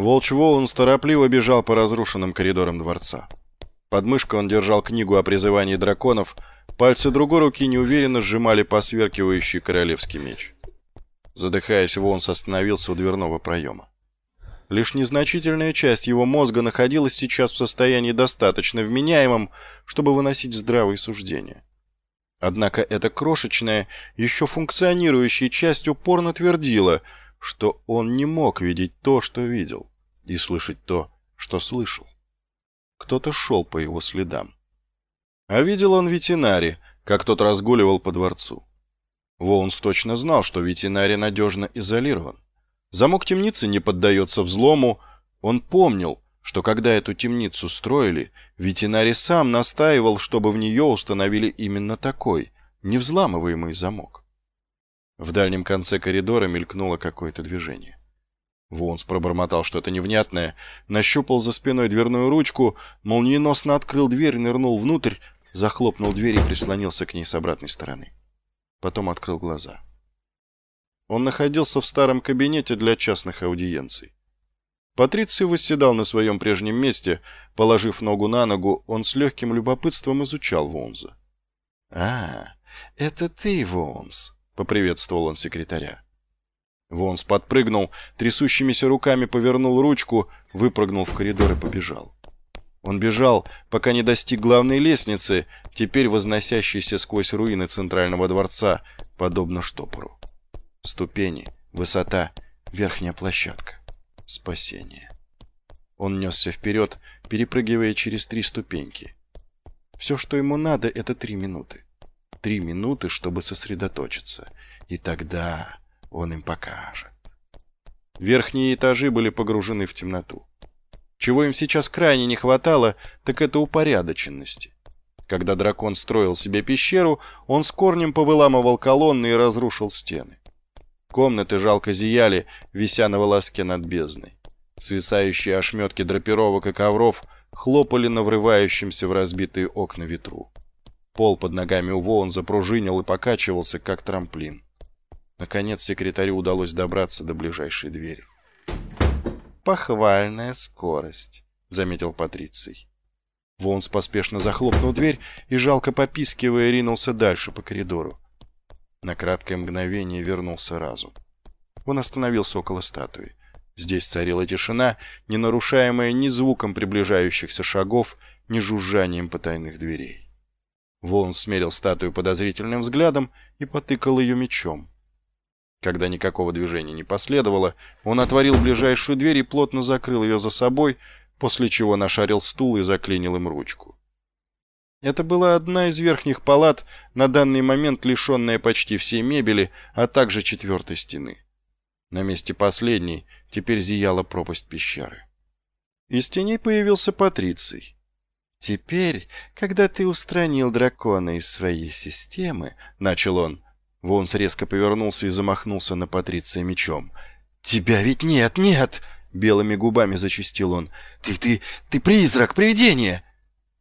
Волч Воунс торопливо бежал по разрушенным коридорам дворца. Под мышкой он держал книгу о призывании драконов, пальцы другой руки неуверенно сжимали посверкивающий королевский меч. Задыхаясь, Воунс остановился у дверного проема. Лишь незначительная часть его мозга находилась сейчас в состоянии достаточно вменяемом, чтобы выносить здравые суждения. Однако эта крошечная, еще функционирующая часть упорно твердила, что он не мог видеть то, что видел, и слышать то, что слышал. Кто-то шел по его следам. А видел он ветеринари, как тот разгуливал по дворцу. Воунс точно знал, что ветеринарий надежно изолирован. Замок темницы не поддается взлому. Он помнил, что когда эту темницу строили, ветеринарий сам настаивал, чтобы в нее установили именно такой, невзламываемый замок. В дальнем конце коридора мелькнуло какое-то движение. Вонс пробормотал что-то невнятное, нащупал за спиной дверную ручку, молниеносно открыл дверь, нырнул внутрь, захлопнул дверь и прислонился к ней с обратной стороны. Потом открыл глаза. Он находился в старом кабинете для частных аудиенций. Патриций восседал на своем прежнем месте, положив ногу на ногу, он с легким любопытством изучал Вонза. «А, это ты, Вонс», — поприветствовал он секретаря. Вонс подпрыгнул, трясущимися руками повернул ручку, выпрыгнул в коридор и побежал. Он бежал, пока не достиг главной лестницы, теперь возносящейся сквозь руины центрального дворца, подобно штопору. Ступени, высота, верхняя площадка. Спасение. Он несся вперед, перепрыгивая через три ступеньки. Все, что ему надо, это три минуты. Три минуты, чтобы сосредоточиться. И тогда он им покажет. Верхние этажи были погружены в темноту. Чего им сейчас крайне не хватало, так это упорядоченности. Когда дракон строил себе пещеру, он с корнем повыламывал колонны и разрушил стены. Комнаты жалко зияли, вися на волоске над бездной. Свисающие ошметки драпировок и ковров хлопали на врывающемся в разбитые окна ветру. Пол под ногами у Воун запружинил и покачивался, как трамплин. Наконец секретарю удалось добраться до ближайшей двери. «Похвальная скорость», — заметил Патриций. Вонс поспешно захлопнул дверь и, жалко попискивая, ринулся дальше по коридору. На краткое мгновение вернулся разум. Он остановился около статуи. Здесь царила тишина, не нарушаемая ни звуком приближающихся шагов, ни жужжанием потайных дверей. Волн смерил статую подозрительным взглядом и потыкал ее мечом. Когда никакого движения не последовало, он отворил ближайшую дверь и плотно закрыл ее за собой, после чего нашарил стул и заклинил им ручку. Это была одна из верхних палат, на данный момент лишенная почти всей мебели, а также четвертой стены. На месте последней теперь зияла пропасть пещеры. Из теней появился Патриций. «Теперь, когда ты устранил дракона из своей системы, — начал он, — Вонс резко повернулся и замахнулся на Патриция мечом. «Тебя ведь нет, нет!» — белыми губами зачистил он. «Ты, ты, ты призрак, привидение!»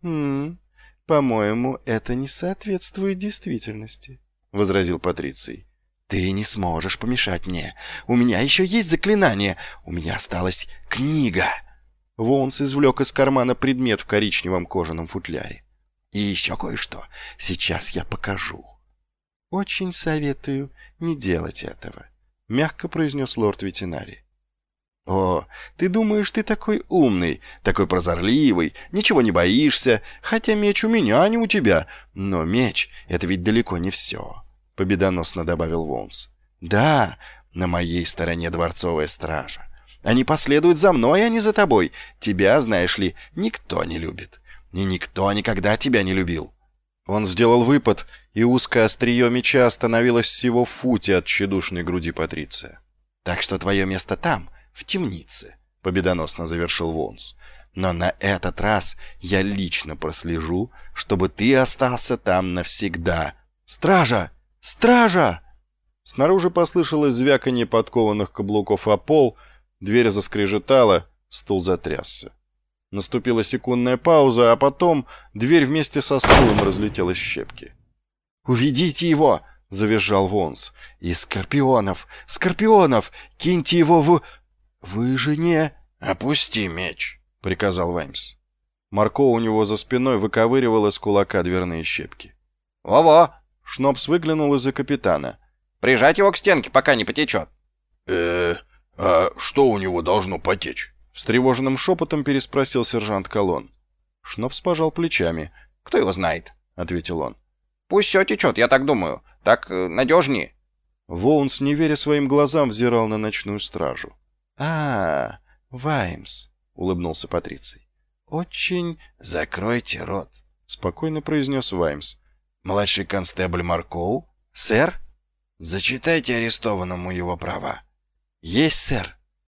«Хм, по-моему, это не соответствует действительности», — возразил Патриций. «Ты не сможешь помешать мне. У меня еще есть заклинание. У меня осталась книга». Вонс извлек из кармана предмет в коричневом кожаном футляре. «И еще кое-что. Сейчас я покажу». «Очень советую не делать этого», — мягко произнес лорд ветеринарий. «О, ты думаешь, ты такой умный, такой прозорливый, ничего не боишься, хотя меч у меня, а не у тебя. Но меч — это ведь далеко не все», — победоносно добавил Вонс. «Да, на моей стороне дворцовая стража. Они последуют за мной, а не за тобой. Тебя, знаешь ли, никто не любит. И никто никогда тебя не любил». Он сделал выпад, и узкое острие меча остановилось всего в футе от тщедушной груди Патриция. «Так что твое место там, в темнице», — победоносно завершил Вонс. «Но на этот раз я лично прослежу, чтобы ты остался там навсегда. Стража! Стража!» Снаружи послышалось звяканье подкованных каблуков о пол, дверь заскрежетала, стул затрясся. Наступила секундная пауза, а потом дверь вместе со стулом разлетелась в щепки. «Уведите его!» — завизжал Вонс. «И скорпионов! Скорпионов! Киньте его в...» «Вы же не...» «Опусти меч», — приказал Ваймс. Марко у него за спиной выковыривал из кулака дверные щепки. «Во-во!» — Шнопс выглянул из-за капитана. «Прижать его к стенке, пока не потечет». э а что у него должно потечь?» — встревоженным шепотом переспросил сержант Колон. Шнопс пожал плечами. «Кто его знает?» — ответил он. «Пусть все течет, я так думаю. Так э, надежнее». Воунс, не веря своим глазам, взирал на ночную стражу. «А, Ваймс», — улыбнулся Патриций. «Очень...» «Закройте рот», — спокойно произнес Ваймс. «Младший констебль Маркоу?» «Сэр?» «Зачитайте арестованному его права». «Есть, сэр».